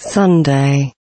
Sunday.